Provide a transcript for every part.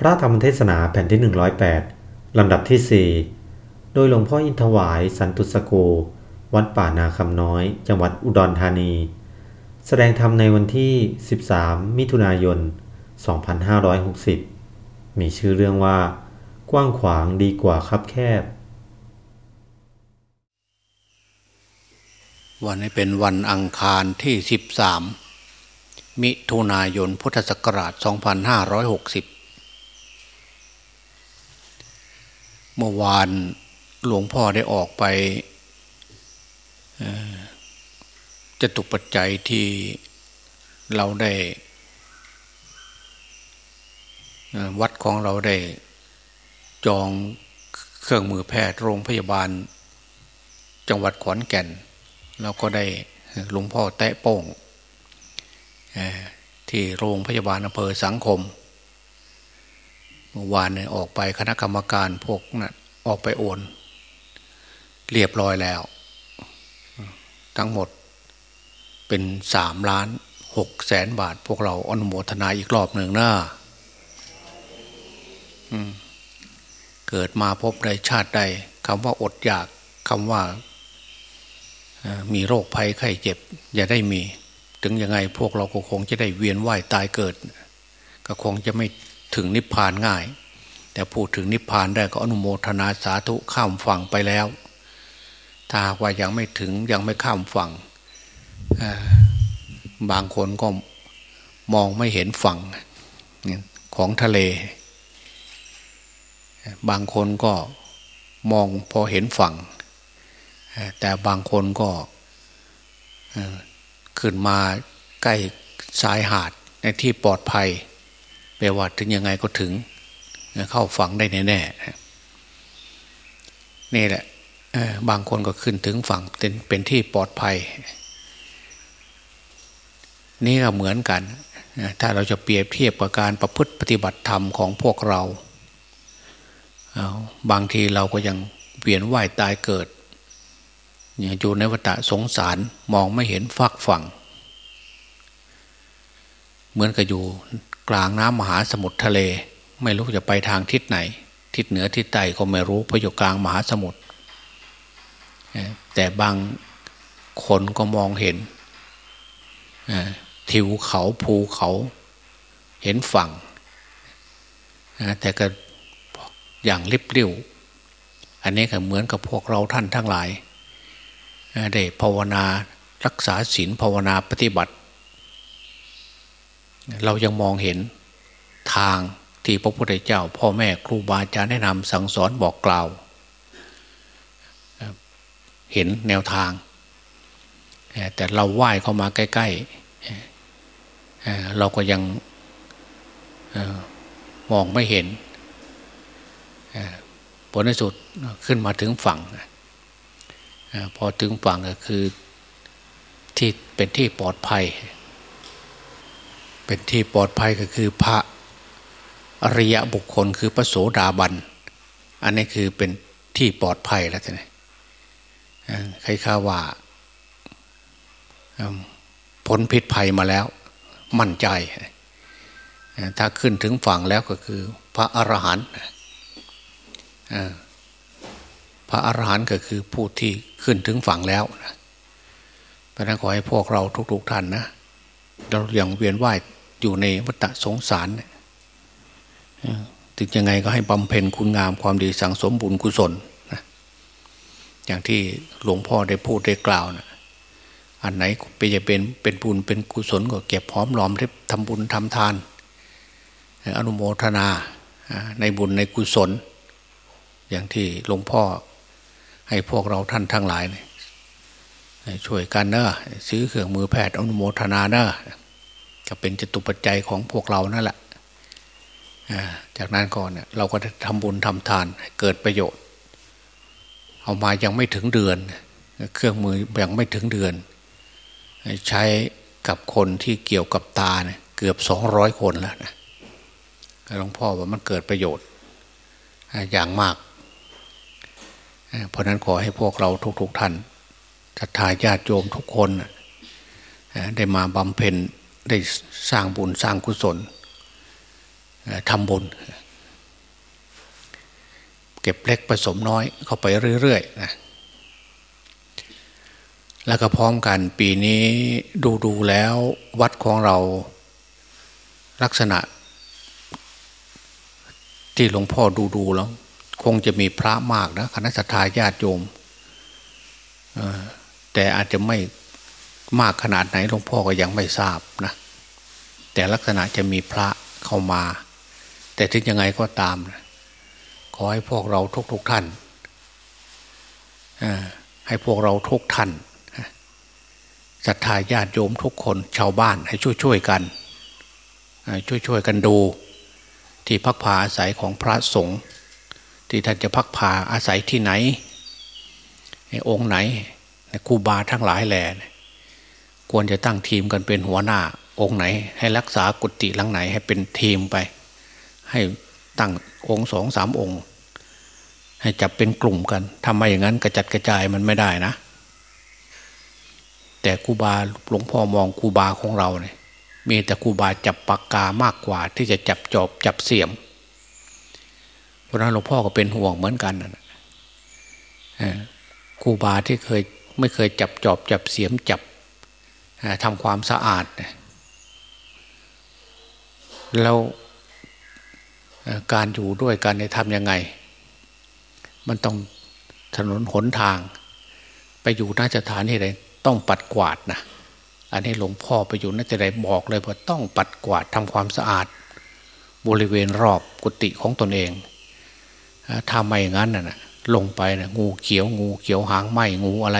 พระธรรมเทศนาแผ่นที่ 108 ลำดับที่ 4 โดยหลวงพ่ออินทวายสันตุสโก วัดป่านาคำน้อย จังหวัดอุดรธานี แสดงธรรมในวันที่ 13 มิถุนายน 2560 มีชื่อเรื่องว่า กว้างขวางดีกว่าคับแคบ วันนี้เป็นวันอังคารที่ 13 มิถุนายนพุทธศักราช 2560 เมื่อวานหลวงพ่อได้ออกไปจะตุปัจจัยที่เราได้วัดของเราได้จองเครื่องมือแพทย์โรงพยาบาล จังหวัดขอนแก่นเราก็ได้หลวงพ่อแตะโป้งที่โรงพยาบาลอำเภอสังคมเมื่อวานเนี่ยออกไปคณะกรรมการพวกนะ่ะออกไปโอน เรียบร้อยแล้ว ทั้งหมดเป็นสามล้านหกแสนบาท พวกเราอนุโมทนาอีกรอบหนึ่งนะเกิดมาพบใดชาติใดคำว่าอดอยากคำว่ามีโรคภัยไข้เจ็บ อย่าได้มี ถึงยังไงพวกเราก็คงจะได้เวียนว่ายตายเกิด ก็คงจะไม่ ถึงนิพพานง่าย แต่พูดถึงนิพพานได้ก็อนุโมทนาสาธุข้ามฝั่งไปแล้ว ถ้าว่ายังไม่ถึงยังไม่ข้ามฝั่งบางคนก็มองไม่เห็นฝั่งของทะเล บางคนก็มองพอเห็นฝั่ง แต่บางคนก็ขึ้นมาใกล้ชายหาดในที่ปลอดภัย แปลว่าถึงยังไงก็ถึง เข้าฝังได้แน่ๆนี่แหละบางคนก็ขึ้นถึงฝั่งเป็นเป็นที่ปลอดภัย นี่ก็เหมือนกัน ถ้าเราจะเปรียบเทียบกับการประพฤติปฏิบัติธรรมของพวกเรา บางทีเราก็ยังเวียนว่ายตายเกิดอยู่ในวัฏสงสารมองไม่เห็นฟักฝั่ง เหมือนกับอยู่ กลางน้ำมหาสมุทรทะเล ไม่รู้จะไปทางทิศไหน ทิศเหนือทิศใต้ก็ไม่รู้เพราะอยู่กลางมหาสมุทรแต่บางคนก็มองเห็นทิวเขาภูเขาเห็นฝั่ง แต่ก็อย่างริบเรี่ยวอันนี้ก็เหมือนกับพวกเราท่านทั้งหลายได้ภาวนารักษาศีลภาวนาปฏิบัติ เรายังมองเห็นทางที่พระพุทธเจ้า พ่อแม่ครูบาอาจารย์แนะนำสั่งสอนบอกกล่าว เห็นแนวทาง แต่เราไหว้เข้ามาใกล้ๆเราก็ยังมองไม่เห็นผลในสุดขึ้นมาถึงฝั่งพอถึงฝั่งก็คือที่เป็นที่ปลอดภัย เป็นที่ปลอดภัยก็คือพระอริยบุคคลคือพระโสดาบัน อันนี้คือเป็นที่ปลอดภัยแล้วใช่ไหมใครข้าว่าพ้นพิษภัยมาแล้ว มั่นใจ ถ้าขึ้นถึงฝั่งแล้วก็คือ พระอรหันต์พระอรหันต์ก็คือผู้ที่ขึ้นถึงฝั่งแล้วนะพระนั้นขอให้พวกเราทุกๆท่านนะ เราอย่างเวียนว่าย อยู่ในวัฏสงสารถึงยังไงก็ให้บำเพ็ญคุณงามความดีสังสมบุญกุศลนะอย่างที่หลวงพ่อได้พูดได้กล่าวนะอันไหนเป็นจะเป็นเป็นบุญเป็นกุศลก็เก็บพร้อมรอมริบทำบุญทำทาน อนุโมทนาในบุญในกุศล อย่างที่หลวงพ่อให้พวกเราท่านทั้งหลาย ช่วยกันเนอะซื้อเครื่องมือแพทย์อนุโมทนาเนอะ ก็เป็นจตุปัจจัยของพวกเรานั่นแหละจากนั้นก่อนเนี่ยเราก็ทำบุญทำทานเกิดประโยชน์ เอามายังไม่ถึงเดือน เครื่องมือยังไม่ถึงเดือน ใช้กับคนที่เกี่ยวกับตาเนี่ยเกือบสองร้อยคนแล้วนะหลวงพ่อว่ามันเกิดประโยชน์ อย่างมาก เพราะนั้นขอให้พวกเราทุกๆท่านศรัทธาญาติโยมทุกคน ได้มาบำเพ็ญ ได้สร้างบุญสร้างกุศลทำบุญ เก็บเล็กผสมน้อยเข้าไปเรื่อยๆนะแล้วก็พร้อมกันปีนี้ดูดูแล้ววัดของเราลักษณะ ที่หลวงพ่อดูดูแล้ว คงจะมีพระมากนะคณะสัตยาญาติโยมแต่อาจจะไม่ มากขนาดไหนหลวงพ่อก็ยังไม่ทราบนะแต่ลักษณะจะมีพระเข้ามา แต่ถึงยังไงก็ตามนะขอให้พวกเราทุกๆทท่านให้พวกเราทุกท่านศรัทธาญาติโยมทุกคนชาวบ้านให้ช่วยๆกันช่วยๆกันดู ที่พักพาอาศัยของพระสงฆ์ที่ท่านจะพักพาอาศัยที่ไหนองค์ไหนครูบาทั้งหลายแหล่ ควรจะตั้งทีมกันเป็นหัวหน้าองค์ไหน ให้รักษากุฏิหลังไหนให้เป็นทีมไป ให้ตั้งองค์สองสามองค์ ให้จับเป็นกลุ่มกันทำไมอย่างนั้นกระจัดกระจายมันไม่ได้นะ แต่ครูบาหลวงพ่อมองครูบาของเราเนี่ยมีแต่ครูบาจับปากกามากกว่า ที่จะจับจอบจับเสียมเพราะนั้นหลวงพ่อก็เป็นห่วงเหมือนกันนะครูบาที่เคยไม่เคยจับจอบจับเสียมจับ ทำความสะอาด แล้วการอยู่ด้วยกันในทำยังไง มันต้องถนนหนทาง ไปอยู่น่าจะฐานที่ไหนต้องปัดกวาดนะอันนี้หลวงพ่อไปอยู่น่าจะได้บอกเลยว่าต้องปัดกวาดทำความสะอาด บริเวณรอบกุฏิของตนเองถ้าไม่งั้นน่ะลงไปนะงูเขียวงูเขียวหางไหมงูอะไร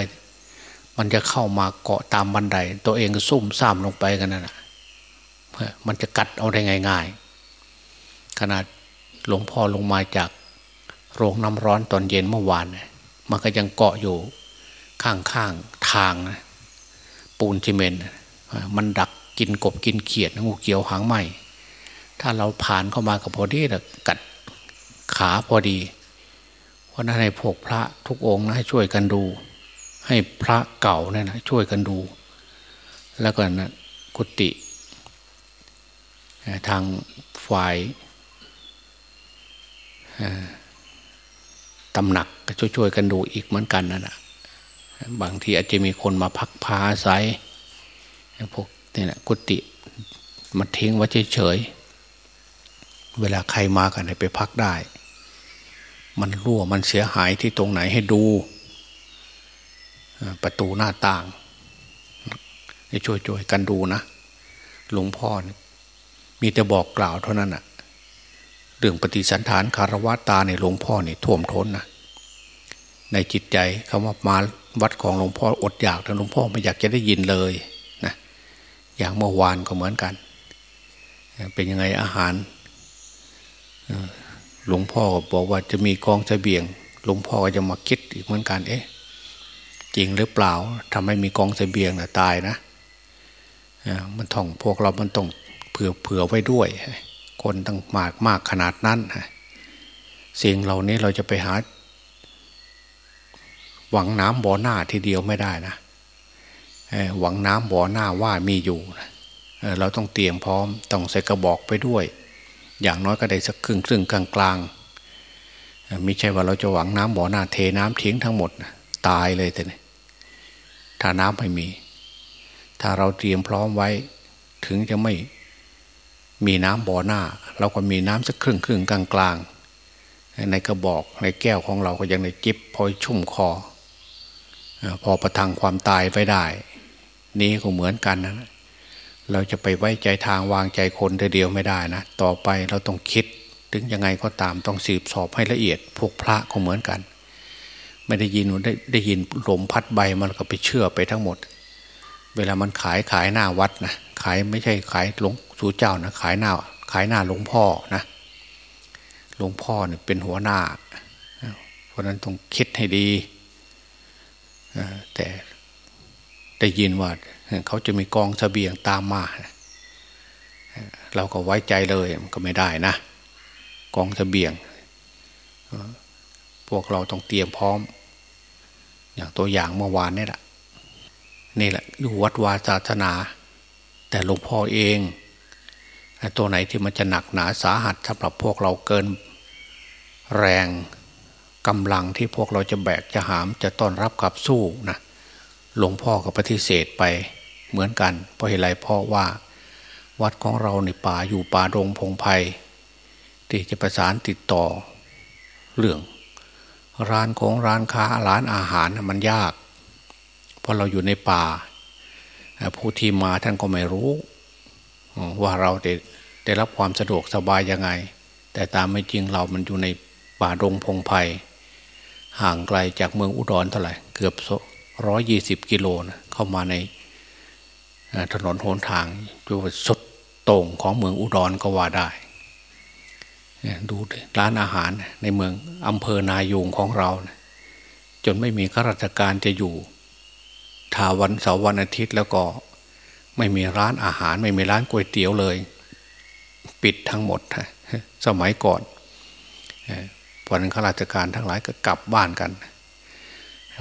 มันจะเข้ามาเกาะตามบันได ตัวเองก็ซุ่มซ่ามลงไปกันนั่นแหะมันจะกัดเอาได้ง่าย ๆ ขนาดหลวงพ่อลงมาจากโรงน้ำร้อนตอนเย็นเมื่อวานมันก็ยังเกาะอยู่ข้างๆทางนะปูนซีเมนต์มันดักกินกบกินเขียดงูเขียวหางไหมถ้าเราผ่านเข้ามากับพอดีกัดขาพอดี เพราะนั้นให้พวกพระทุกองค์นะให้ช่วยกันดู ให้พระเก่าเนี่ยนะช่วยกันดู แล้วก็นะกุฏิทางฝ่ายตำหนักก็ช่วยๆกันดูอีกเหมือนกันนะนะบางทีอาจจะมีคนมาพักพาอาศัยพวกนี่แหละกุฏิมาทิ้งไว้เฉยๆเวลาใครมากันไปพักได้ มันรั่วมันเสียหายที่ตรงไหนให้ดู ประตูหน้าต่างให้ช่วยๆกันดูนะหลวงพ่อมีแต่บอกกล่าวเท่านั้นอะเรื่องปฏิสันฐานคารวะตาในหลวงพ่อนี่ท่วมท้นนะในจิตใจคำว่ามาวัดของหลวงพ่ออดอยากแต่หลวงพ่อไม่อยากจะได้ยินเลยนะอย่างเมื่อวานก็เหมือนกัน เป็นยังไงอาหารหลวงพ่อบอกว่าจะมีกองเสบียง หลวงพ่อก็จะมาคิดอีกเหมือนกัน เอ๊ะ จริงหรือเปล่าทำให้มีกองเสบียงนะตายนะมันท่องพวกเรามันต้องเผื่อเผื่อไว้ด้วย คนตั้งมากมากขนาดนั้นสิ่งเหล่านี้เราจะไปหา หวังน้ำบ่อหน้าทีเดียวไม่ได้นะหวังน้ำบ่อหน้าว่ามีอยู่เราต้องเตรียมพร้อมต้องใส่กระบอกไปด้วย อย่างน้อยก็ได้สักครึ่งครึ่งกลางกลางไม่ใช่ว่าเราจะหวังน้ำบ่อหน้าเทน้ำทิ้งทั้งหมด ตายเลยแต่เนี่ย ถ้าน้ำไม่มี ถ้าเราเตรียมพร้อมไว้ ถึงจะไม่มีน้ำบ่อหน้า เราก็มีน้ำสักครึ่งครึ่งกลางกลางในกระบอกในแก้วของเราก็ยังในจิบพอชุ่มคอ พอประทังความตายไว้ได้ นี้ก็เหมือนกันนะเราจะไปไว้ใจทางวางใจคนเดียวไม่ได้นะต่อไปเราต้องคิด ถึงยังไงก็ตามต้องสืบสอบให้ละเอียดพวกพระก็เหมือนกัน ไม่ได้ยินได้ได้ยินลมพัดใบมันก็ไปเชื่อไปทั้งหมด เวลามันขายขายหน้าวัดนะขายไม่ใช่ขายหลวงสู่เจ้านะขายหน้า ขายหน้าหลวงพ่อนะหลวงพ่อเนี่ยเป็นหัวหน้า เพราะนั้นต้องคิดให้ดีแต่ได้ยินว่าเขาจะมีกองเสบียงตามมาเราก็ไว้ใจเลยมันก็ไม่ได้นะ กองเสบียง พวกเราต้องเตรียมพร้อม อย่างตัวอย่างเมื่อวานนี่แหละนี่แหละอยู่วัดวาศาสนา แต่หลวงพ่อเองตัวไหนที่มันจะหนักหนาสาหัสสำหรับพวกเราเกิน แรงกำลังที่พวกเราจะแบกจะหามจะต้อนรับกับสู้นะหลวงพ่อก็ปฏิเสธไปเหมือนกัน เพราะเหตุไรเพราะว่า วัดของเราในป่าอยู่ป่าดงพงไพ่ที่จะประสานติดต่อเรื่อง ร้านของร้านค้าร้านอาหารมันยาก เพราะเราอยู่ในป่า ผู้ที่มาท่านก็ไม่รู้ ว่าเราได้ได้รับความสะดวกสบายยังไง แต่ตามไม่จริงเรามันอยู่ในป่าดงพงไพ่ห่างไกลจากเมืองอุดรเท่าไหร่ เกือบร้อยยี่สิบกิโลนะเข้ามาในถนนโหนทางจุดสุดตรงของเมืองอุดรก็ว่าได้ ดูร้านอาหารในเมืองอำเภอนายูงของเรา จนไม่มีข้าราชการจะอยู่ทาวันเสาร์วันอาทิตย์แล้วก็ไม่มีร้านอาหาร ไม่มีร้านก๋วยเตี๋ยวเลย ปิดทั้งหมดสมัยก่อนวันข้าราชการทั้งหลายก็กลับบ้านกัน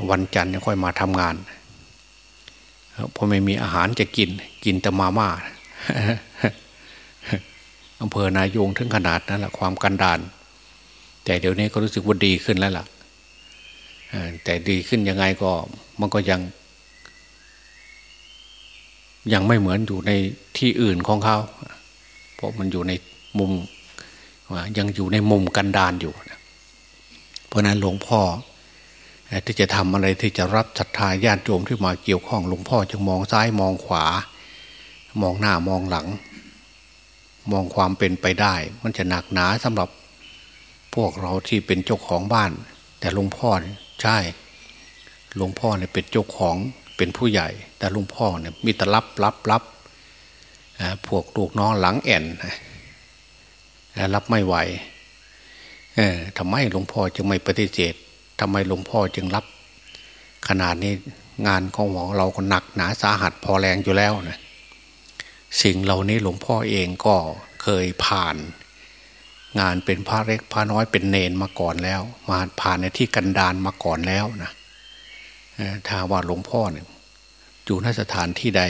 วันจันทร์ค่อยมาทำงานเพอไม่มีอาหารจะกินกินแต่มาม่า อำเภอนายูงถึงขนาดนั้นแหละความกันดานแต่เดี๋ยวนี้ก็รู้สึกว่าดีขึ้นแล้วล่ะแต่ดีขึ้นยังไงก็มันก็ยัง ยังไม่เหมือนอยู่ในที่อื่นของเขาเพราะมันอยู่ในมุมยังอยู่ในมุมกันดานอยู่เพราะนั้นหลวงพ่อที่จะทำอะไรที่จะรับศรัทธาญาติโยมที่มาเกี่ยวข้องหลวงพ่อจึงมองซ้ายมองขวา มองหน้ามองหลัง มองความเป็นไปได้ มันจะหนักหนาสำหรับพวกเราที่เป็นเจ้าของบ้าน แต่หลวงพ่อใช่หลวงพ่อเนี่ยเป็นเจ้าของเป็นผู้ใหญ่ แต่หลวงพ่อเนี่ยมีแต่รับรับรับพวกลูกน้องหลังแอนรับไม่ไหวทำไมหลวงพ่อจึงไม่ปฏิเสธทำไมหลวงพ่อจึงรับ ขนาดนี้งานของหมอเราก็หนักหนาสาหัสพอแรงอยู่แล้วนะ สิ่งเหล่านี้หลวงพ่อเองก็เคยผ่าน งานเป็นพระเล็กพระน้อยเป็นเนนมาก่อนแล้ว มาผ่านในที่กันดานมาก่อนแล้วนะถ้าว่าหลวงพ่อเนี่ยอยู่นสถานที่ใด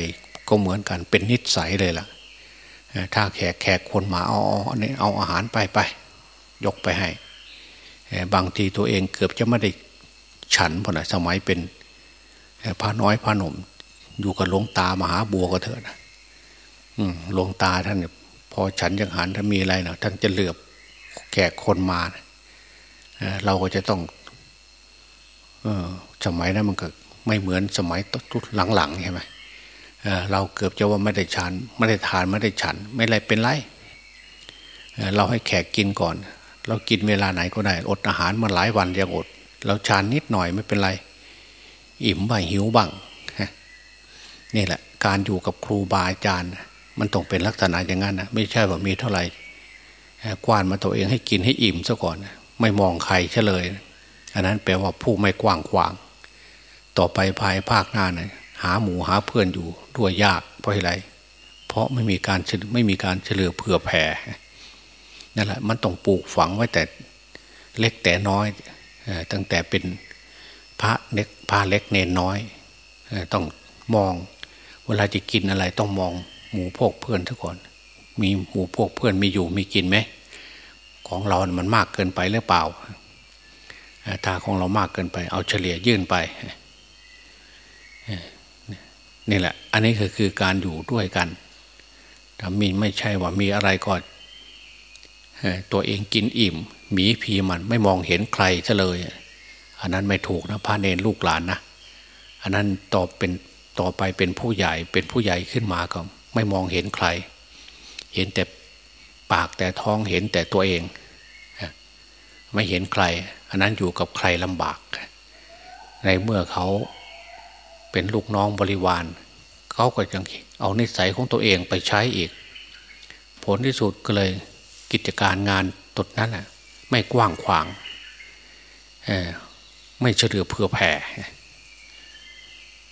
ก็เหมือนกันเป็นนิสัยเลยล่ะถ้าแขกแขกคนมาเอาเอาเอาอาหารไปไปยกไปให้ บางทีตัวเองเกือบจะไม่ได้ฉันพอนะสมัยเป็นพระน้อยพระหนุ่มอยู่กับหลวงตามหาบัวก็เถอะนะ หลวงตาท่านพอฉันยังหันถ้ามีอะไรเนะท่านจะเหลือบแขกคนมานะเราก็จะต้องสมัยนั้นมันก็ไม่เหมือนสมัยตุดหลังๆใช่ไหมเเราเกือบจะว่าไม่ได้ฉัน ไม่ได้ทานไม่ได้ฉัน ไม่ไรเป็นไรเราให้แขกกินก่อน เรากินเวลาไหนก็ได้ อดอาหารมาหลายวันยังอด เราชานนิดหน่อยไม่เป็นไร อิ่มบ้างหิวบ้างนี่แหละ การอยู่กับครูบาอาจารย์ มันต้องเป็นลักษณะอย่างนั้นนะไม่ใช่ว่ามีเท่าไหร่กวานมาตัวเองให้กินให้อิ่มซะก่อน ไม่มองใครเฉลย อันนั้นแปลว่าผู้ไม่กว้างขวาง ต่อไปภายภาคหน้านะหาหมูหาเพื่อนอยู่ด้วยยากเพราะอะไร เพราะไม่มีการไม่มีการเฉลือเผื่อแผ่นั่นแหละมันต้องปลูกฝังไว้แต่เล็กแต่น้อย ตั้งแต่เป็นพระเล็กพระเล็กเนนน้อย ต้องมองเวลาจะกินอะไรต้องมอง หมูพวกเพื่อนทุกคนมีหมูพวกเพื่อนมีอยู่มีกินไหมของเรา มันมากเกินไปหรือเปล่าถ้าของเรามากเกินไป เอาเฉลี่ยยื่นไปนี่แหละ อันนี้คือคือการอยู่ด้วยกันถ้ามีไม่ใช่ว่ามีอะไรก็ตัวเองกินอิ่ม หมีพีมันไม่มองเห็นใครซะเลย อันนั้นไม่ถูกนะพระเนรลูกหลานนะ อันนั้นต่อเป็นต่อไปเป็นผู้ใหญ่เป็นผู้ใหญ่ขึ้นมาก็ ไม่มองเห็นใคร เห็นแต่ปากแต่ท้องเห็นแต่ตัวเอง ไม่เห็นใคร อันนั้นอยู่กับใครลำบาก ในเมื่อเขาเป็นลูกน้องบริวาร เขาก็ยังเอานิสัยของตัวเองไปใช้อีก ผลที่สุดก็เลยกิจการงานตดนั้นไม่กว้างขวางไม่เฉลือเพื่อแผ่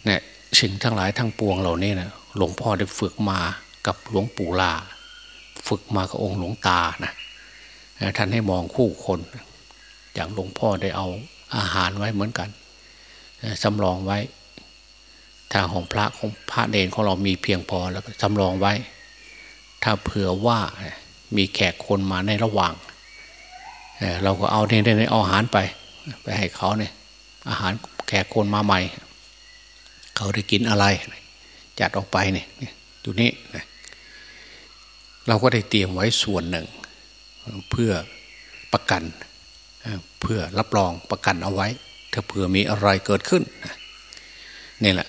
เนี่ยสิ่งทั้งหลายทั้งปวงเหล่านี้นะ หลวงพ่อได้ฝึกมากับหลวงปู่ลา ฝึกมากับองค์หลวงตานะท่านให้มองคู่คน อย่างหลวงพ่อได้เอาอาหารไว้เหมือนกันสำรองไว้ ทางของพระของพระเดนของเรามีเพียงพอแล้วสำรองไว้ ถ้าเผื่อว่ามีแขกคนมาในระหว่างเราก็เอาเนี่ยเอาอาหารไป ไปให้เขาเนี่ยอาหารแขกคนมาใหม่ เขาได้กินอะไร จัดออกไปเนี่ยอยู่นี่เราก็ได้เตรียมไว้ส่วนหนึ่ง เพื่อประกันเพื่อรับรองประกันเอาไว้ ถ้าเผื่อมีอะไรเกิดขึ้นนี่แหละ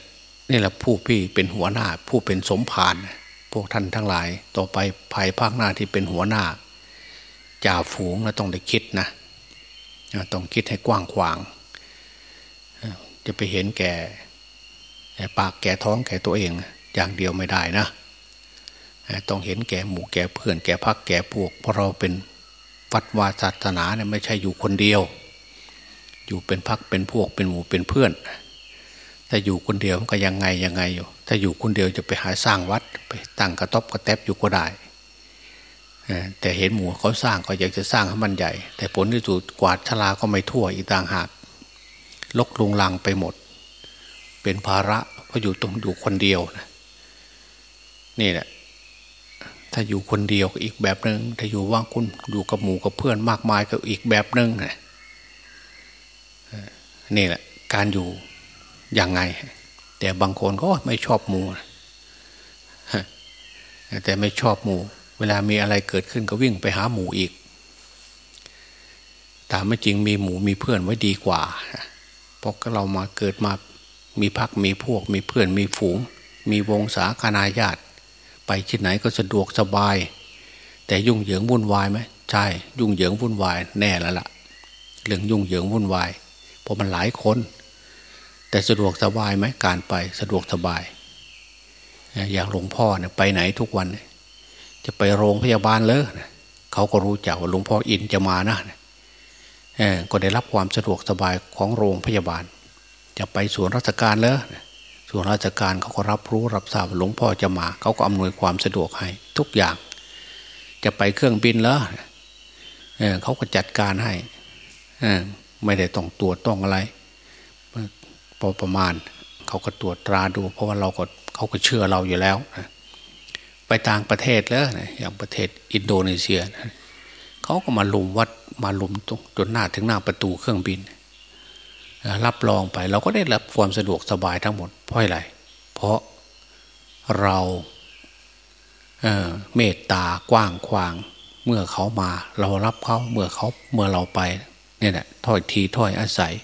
นี่แหละผู้พี่เป็นหัวหน้า ผู้เป็นสมภารพวกท่านทั้งหลาย ต่อไปภายภาคหน้าที่เป็นหัวหน้าจ่าฝูงเราต้องได้คิดนะต้องคิดให้กว้างขวาง จะไปเห็นแก่ ปากแก่ท้องแก่ตัวเองอย่างเดียวไม่ได้นะ ต้องเห็นแก่หมู่แก่เพื่อนแก่พักแก่พวก เพราะเราเป็นวัดวาศาสนาเนี่ยไม่ใช่อยู่คนเดียว อยู่เป็นพักเป็นพวกเป็นหมู่เป็นเพื่อน ถ้าอยู่คนเดียวมันก็ยังไงยังไงอยู่ ถ้าอยู่คนเดียวจะไปหาสร้างวัดไปตั้งกระต๊อบกระแทบอยู่ก็ได้แต่เห็นหมู่เขาสร้างก็อยากจะสร้างให้มันใหญ่ แต่ผลที่สุดกวาดชลาก็ไม่ทั่วอีกต่างหากลกลุงลังไปหมด เป็นภาระเพราะอยู่ตรงอยู่คนเดียวนะนี่แหละถ้าอยู่คนเดียวก็อีกแบบหนึ่งถ้าอยู่ว่างคุณอยู่กับหมู่กับเพื่อนมากมายก็อีกแบบหนึ่งนี่แหละ การอยู่อย่างไง แต่บางคนก็ไม่ชอบหมู่แต่ไม่ชอบหมู่ เวลามีอะไรเกิดขึ้นก็วิ่งไปหาหมูอีกแต่ไม่จริงมีหมูมีเพื่อนไว้ดีกว่าเพราะเรามาเกิดมา มีพักมีพวก มีเพื่อนมีฝูง มีวงศาคณาญาติ ไปที่ไหนก็สะดวกสบาย แต่ยุ่งเหยิงวุ่นวายไหมใช่ ยุ่งเหยิงวุ่นวายแน่แล้วละ่ะ เรื่องยุ่งเหยิงวุ่นวายเพราะมันหลายคน แต่สะดวกสบายไหมการไปสะดวกสบาย อย่างหลวงพ่อเนี่ยไปไหนทุกวันเนี่ยจะไปโรงพยาบาลเลยเขาก็รู้จักว่าหลวงพ่ออินจะมานะก็ได้รับความสะดวกสบายของโรงพยาบาล จะไปส่วนราชการเลยส่วนราชการเขาก็รับรู้รับทราบหลวงพ่อจะมาเขาก็อำนวยความสะดวกให้ทุกอย่าง จะไปเครื่องบินแล้วเขาก็จัดการให้ไม่ได้ต้องตรวจต้องอะไรพอประมาณ เขาก็ตรวจตราดู เพราะว่าเราก็เขาก็เชื่อเราอยู่แล้วไปต่างประเทศแล้วอย่างประเทศอินโดนีเซียเขาก็มาลุมวัดมาลุมตรงจนหน้าถึงหน้าประตูเครื่องบิน รับรองไป เราก็ได้รับความสะดวกสบายทั้งหมด เพราะอะไร เพราะเราเเมตตากว้างขวาง เมื่อเขามา เรารับเขาเมื่อเขาเมื่อเราไปเนี่ยแหละถ้อยทีถ้อยอาศัย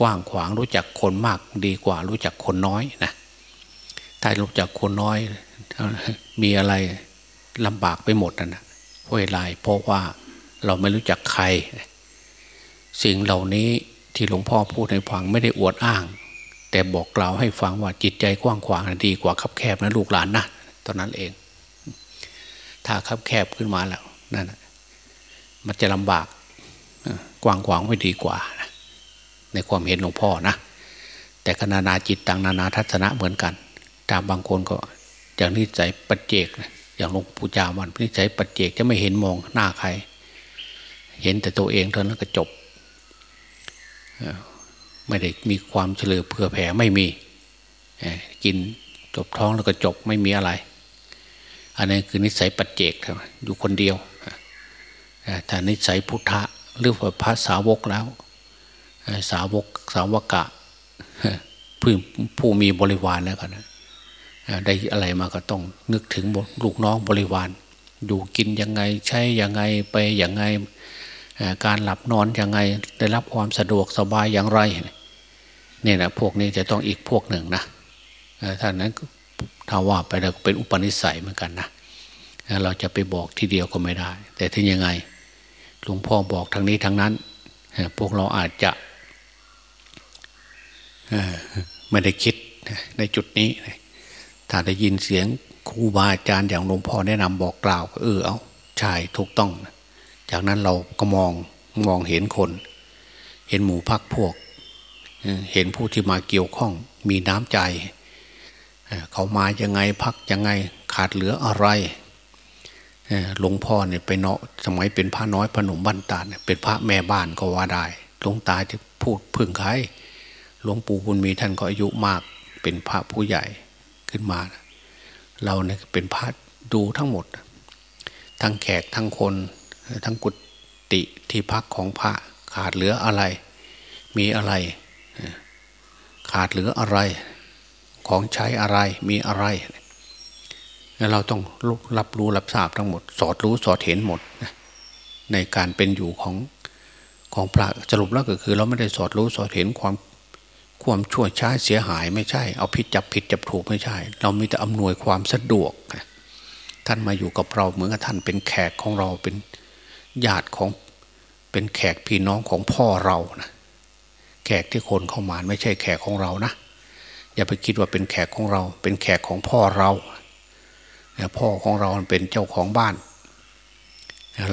กว้างขวางรู้จักคนมากดีกว่า รู้จักคนน้อยนะถ้ารู้จักคนน้อย มีอะไรลำบากไปหมดนะเพราะอะไรเพราะว่าเราไม่รู้จักใคร สิ่งเหล่านี้ ที่หลวงพ่อพูดให้ฟังไม่ได้อวดอ้าง แต่บอกกล่าวให้ฟังว่าจิตใจกว้างขวางดีกว่าคับแคบนะลูกหลานนะตอนนั้นเอง ถ้าคับแคบขึ้นมาแล้วนั่นมันจะลำบากกว้างขวางไม่ดีกว่านะในความเห็นหลวงพ่อนะแต่ขนานาจิตต่างนานาทัศนะเหมือนกันตามบางคนก็อย่างนิสัยปัจเจกอย่างหลวงปู่จามันนิสัยปัจเจกจะไม่เห็นมองหน้าใคร เห็นแต่ตัวเองเท่านั้นก็จบ ไม่ได้มีความเฉลือเผื่อแผ่ไม่มีกินจบท้องแล้วก็จบไม่มีอะไร อันนี้คือนิสัยปัจเจกอยู่คนเดียวถ้านิสัยพุทธะหรือว่าพระสาวกแล้ว สาวกสาวกะผู้ผู้มีบริวารแล้วกันนะได้อะไรมาก็ต้องนึกถึงลูกน้องบริวาร อยู่กินยังไงใช้ยังไงไปยังไง การหลับนอนยังไงได้รับความสะดวกสบายอย่างไรเนี่ยนะพวกนี้จะต้องอีกพวกหนึ่งนะท่านนั้นถ้าว่าไปแล้วเป็นอุปนิสัยเหมือนกันนะเราจะไปบอกทีเดียวก็ไม่ได้ แต่ที่ยังไงหลวงพ่อบอกทางนี้ทางนั้นพวกเราอาจจะไม่ได้คิดในจุดนี้ ถ้าได้ยินเสียงครูบาอาจารย์อย่างหลวงพ่อแนะนำบอกกล่าวเออเอาใช่ถูกต้อง จากนั้นเราก็มองมองเห็นคน เห็นหมู่พักพวก เห็นผู้ที่มาเกี่ยวข้อง มีน้ำใจ เขามายังไงพักยังไงขาดเหลืออะไรหลวงพ่อเนี่ยไปเนาะสมัยเป็นพระน้อยพระหนุ่มบ้านตาเป็นพระแม่บ้านก็ว่าได้หลวงตาจะพูดพึ่งใครหลวงปู่บุญมีท่านก็อายุมาก เป็นพระผู้ใหญ่ขึ้นมา เราเนี่ยเป็นพระดูทั้งหมด ทั้งแขกทั้งคน ทั้งกุฏิที่พักของพระขาดเหลืออะไร มีอะไร ขาดเหลืออะไร ของใช้อะไรมีอะไรเราต้องรับรู้รับทราบทั้งหมด สอดรู้สอดเห็นหมดในการเป็นอยู่ของของพระสรุปแล้วก็คือ เราไม่ได้สอดรู้สอดเห็นความความชั่วช้าเสียหายไม่ใช่ เอาผิดจับผิดจับถูกไม่ใช่ เรามีแต่อำนวยความสะดวก ท่านมาอยู่กับเราเหมือนกับท่านเป็นแขกของเราเป็น ญาติของเป็นแขกพี่น้องของพ่อเรานะแขกที่คนเข้ามาไม่ใช่แขกของเรานะอย่าไปคิดว่าเป็นแขกของเรา เป็นแขกของพ่อเราพ่อของเราเป็นเจ้าของบ้าน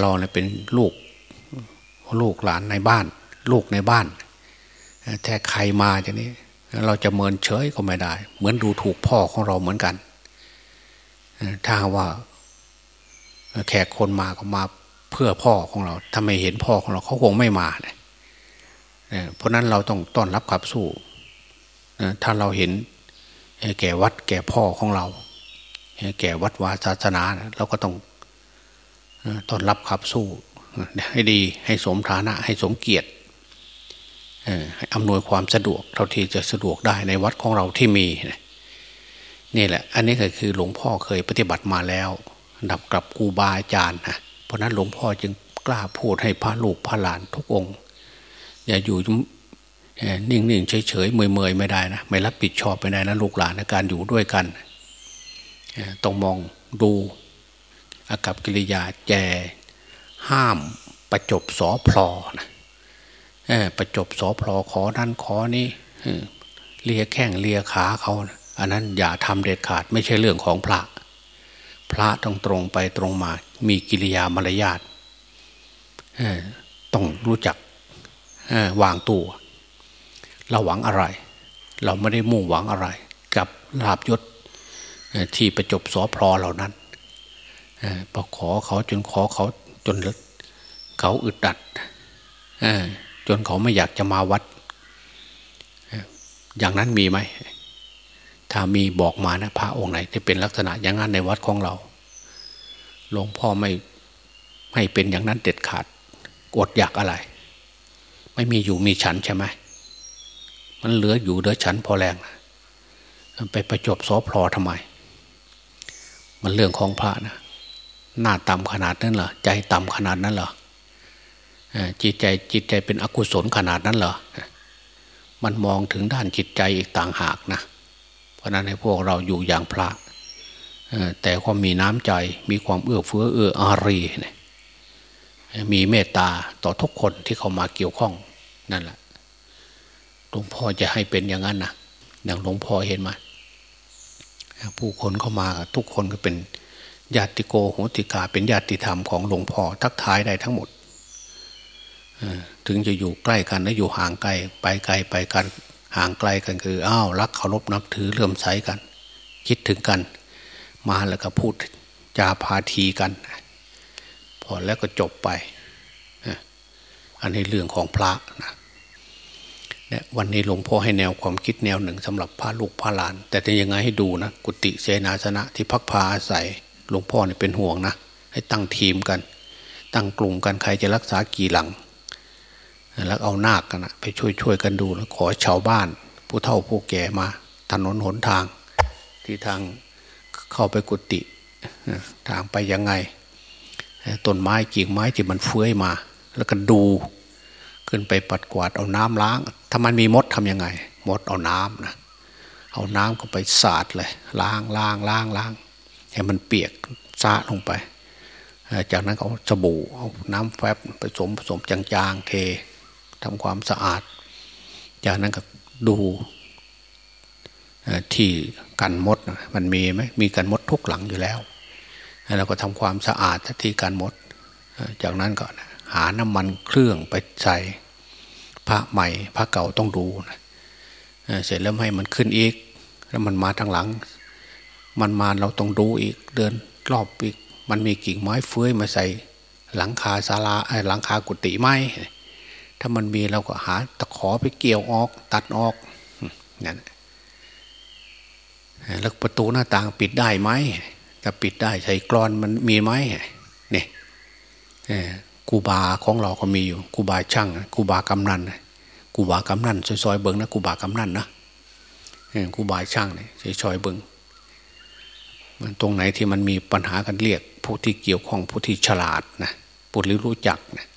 เราเนี่ยเป็นลูกลูกหลานในบ้าน ลูกในบ้านแต่ใครมาจะนี้ เราจะเมินเฉยก็ไม่ได้ เหมือนดูถูกพ่อของเราเหมือนกัน ถ้าว่า แขกคนมาก็มา เพื่อพ่อของเราถ้าไมเห็นพ่อของเราเขาคงไม่มาเนี่ยเพราะนั้นเราต้องต้อนรับขับสู้ถ้าเราเห็นแก่วัดแก่พ่อของเรา แก่วัดวาศาสนาเราก็ต้องต้อนรับขับสู้ให้ดีให้สมฐานะ ให้สมเกียรติให้อำนวยความสะดวกเท่าที่จะสะดวกได้ในวัดของเราที่มีนี่แหละ อันนี้ก็คือหลวงพ่อเคยปฏิบัติมาแล้วดับกับครูบาอาจารย์นะ ราะนั้นหลวงพ่อจึงกล้าพูดให้พระลูกพระหลานทุกองค์อย่าอยู่นิ่งๆเฉยๆเมื่อยๆไม่ได้นะไม่รับผิดชอบไม่ได้นะลูกหลานในการอยู่ด้วยกันต้องมองดูอากับกิริยาแจห้ามประจบสอพลอนะประจบสอพลอขอนั่นขอนี้เลียแข้งเลียขาเขาอันนั้นอย่าทำเด็ดขาดไม่ใช่เรื่องของพระ พระต้องตรงไปตรงมา มีกิริยามารยาทต้องรู้จักวางตัวเราหวังอะไร เราไม่ได้มุ่งหวังอะไร กับลาบยศที่ประจบสอพลอเหล่านั้นพอขอเขาจนขอเขาจนเขาอึดดัดจนเขาไม่อยากจะมาวัด อย่างนั้นมีไหม ถ้ามีบอกมานะพระองค์ไหนที่เป็นลักษณะอย่างนั้นในวัดของเรา หลวงพ่อไม่ไม่เป็นอย่างนั้นเด็ดขาดกดอยากอะไร ไม่มีอยู่มีฉันใช่ไหมมันเหลืออยู่เหลือฉันพอแรงไปประจบซอพลอทำไม มันเรื่องของพระนะหน้าต่ำขนาดนั้นเหรอใจต่ำขนาดนั้นเหรอจิตใจจิตใจเป็นอกุศลขนาดนั้นเหรอมันมองถึงด้านจิตใจอีกต่างหากนะ เพราะนั้นให้พวกเราอยู่อย่างพระ แต่ความมีน้ำใจมีความเอื้อเฟื้อเอื้ออารีมีเมตตาต่อทุกคนที่เขามาเกี่ยวข้องนั่นแหละหลวงพ่อจะให้เป็นอย่างนั้นนะอย่างหลวงพ่อเห็นมาผู้คนเข้ามาทุกคนก็เป็นญาติโกโหติกาเป็นญาติธรรมของหลวงพ่อทักทายได้ทั้งหมดถึงจะอยู่ใกล้กันและอยู่ห่างไกลไปไกลไปกันห่างไกลกันคืออ้าวรักเคารพนับถือเลื่อมใสกัน คิดถึงกัน มาแล้วก็พูดจาพาทีกัน พอแล้วก็จบไป อันนี้เรื่องของพระนะวันนี้หลวงพ่อให้แนวความคิดแนวหนึ่งสำหรับพระลูกพระหลาน แต่จะยังไงให้ดูนะ กุฏิเสนาสนะที่พักพาอาศัยหลวงพ่อเนี่ยเป็นห่วงนะ ให้ตั้งทีมกัน ตั้งกลุ่มกันใครจะรักษากี่หลัง แล้วเอานาคกันนะไปช่วยช่วยกันดูแล้วขอชาวบ้าน ผู้เฒ่าผู้แก่มา ถนนหนทางที่ทาง เข้าไปกุฏิทางไปยังไงต้นไม้กิ่งไม้ที่มันเฟื้อยมา แล้วก็ดูขึ้นไปปัดกวาดเอาน้ำล้าง ถ้ามันมีมดทํำยังไง มดเอาน้ำนะเอาน้ำก็ไปสาดเลย ล้างล้างล้างล้างให้มันเปียกซาลงไป จากนั้นเขาสบู่เอาน้ำแฟบผสมผสมจางๆเททำความสะอาด จากนั้นก็ดูที่ กันมดมันมีไหมมีกันมดทุกหลังอยู่แล้วแล้วก็ทำความสะอาดที่กันมด จากนั้นก็หาน้ำมันเครื่องไปใส่พระใหม่พระเก่าต้องดูนะเสร็จแล้วให้มันขึ้นอีก แล้วมันมาทางหลัง มันมาเราต้องดูอีกเดินรอบอีก มันมีกิ่งไม้เฟื้อยมาใส่หลังคาศาลาหลังคากุฏิไหมถ้ามันมีเราก็หาตะขอไปเกี่ยวออก ตัดออกนั่น แล้วประตูหน้าต่างปิดได้ไหมถ้าปิดได้ใช้กรอนมันมีไหมเนี่ยกูบาของเราก็มีอยู่กูบาช่างกูบากำนันกูบากำนันซอยๆเบิงนะกูบากำนันนะกูบาช่างเนี่ยซอยๆเบิงมันตรงไหนที่มันมีปัญหากันเรียก ผู้ที่เกี่ยวข้องผู้ที่ฉลาดนะผู้ที่รู้จักนะ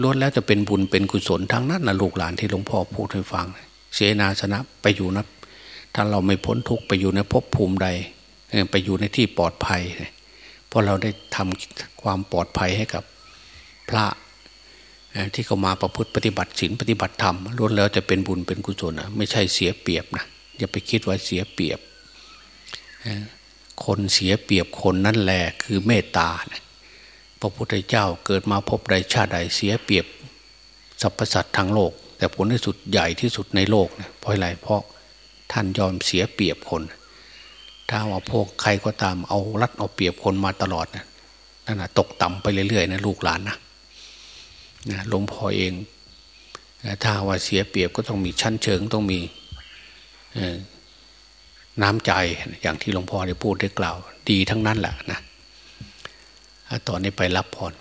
ล้วนแล้วจะเป็นบุญเป็นกุศลทั้งนั้นนะลูกหลานที่หลวงพ่อพูดให้ฟัง เสนาสนะไปอยู่นะ ถ้าเราไม่พ้นทุกไปอยู่ในภพภูมิใดไปอยู่ในที่ปลอดภัย เพราะเราได้ทำความปลอดภัยให้กับพระที่เขามาประพฤติปฏิบัติศีลปฏิบัติธรรมล้วนแล้วจะเป็นบุญเป็นกุศลนะไม่ใช่เสียเปรียบนะอย่าไปคิดว่าเสียเปรียบ คนเสียเปรียบคนนั่นแหละคือเมตตานะพระพุทธเจ้าเกิดมาพบใดชาติใดเสียเปรียบสรรพสัตว์ทั้งโลก แต่ผลที่สุดใหญ่ที่สุดในโลกนะเพราะอะไรเพราะ ท่านยอมเสียเปรียบคน ถ้าว่าพวกใครก็ตามเอารัดเอาเปรียบคนมาตลอดนะนั่นนะตกต่ำไปเรื่อยๆนะลูกหลานนะนะหลวงพ่อเองถ้าว่าเสียเปรียบก็ต้องมีชั้นเชิงต้องมีน้ำใจอย่างที่หลวงพ่อได้พูดได้กล่าว ดีทั้งนั้นแหละนะตอนนี้ไปรับพร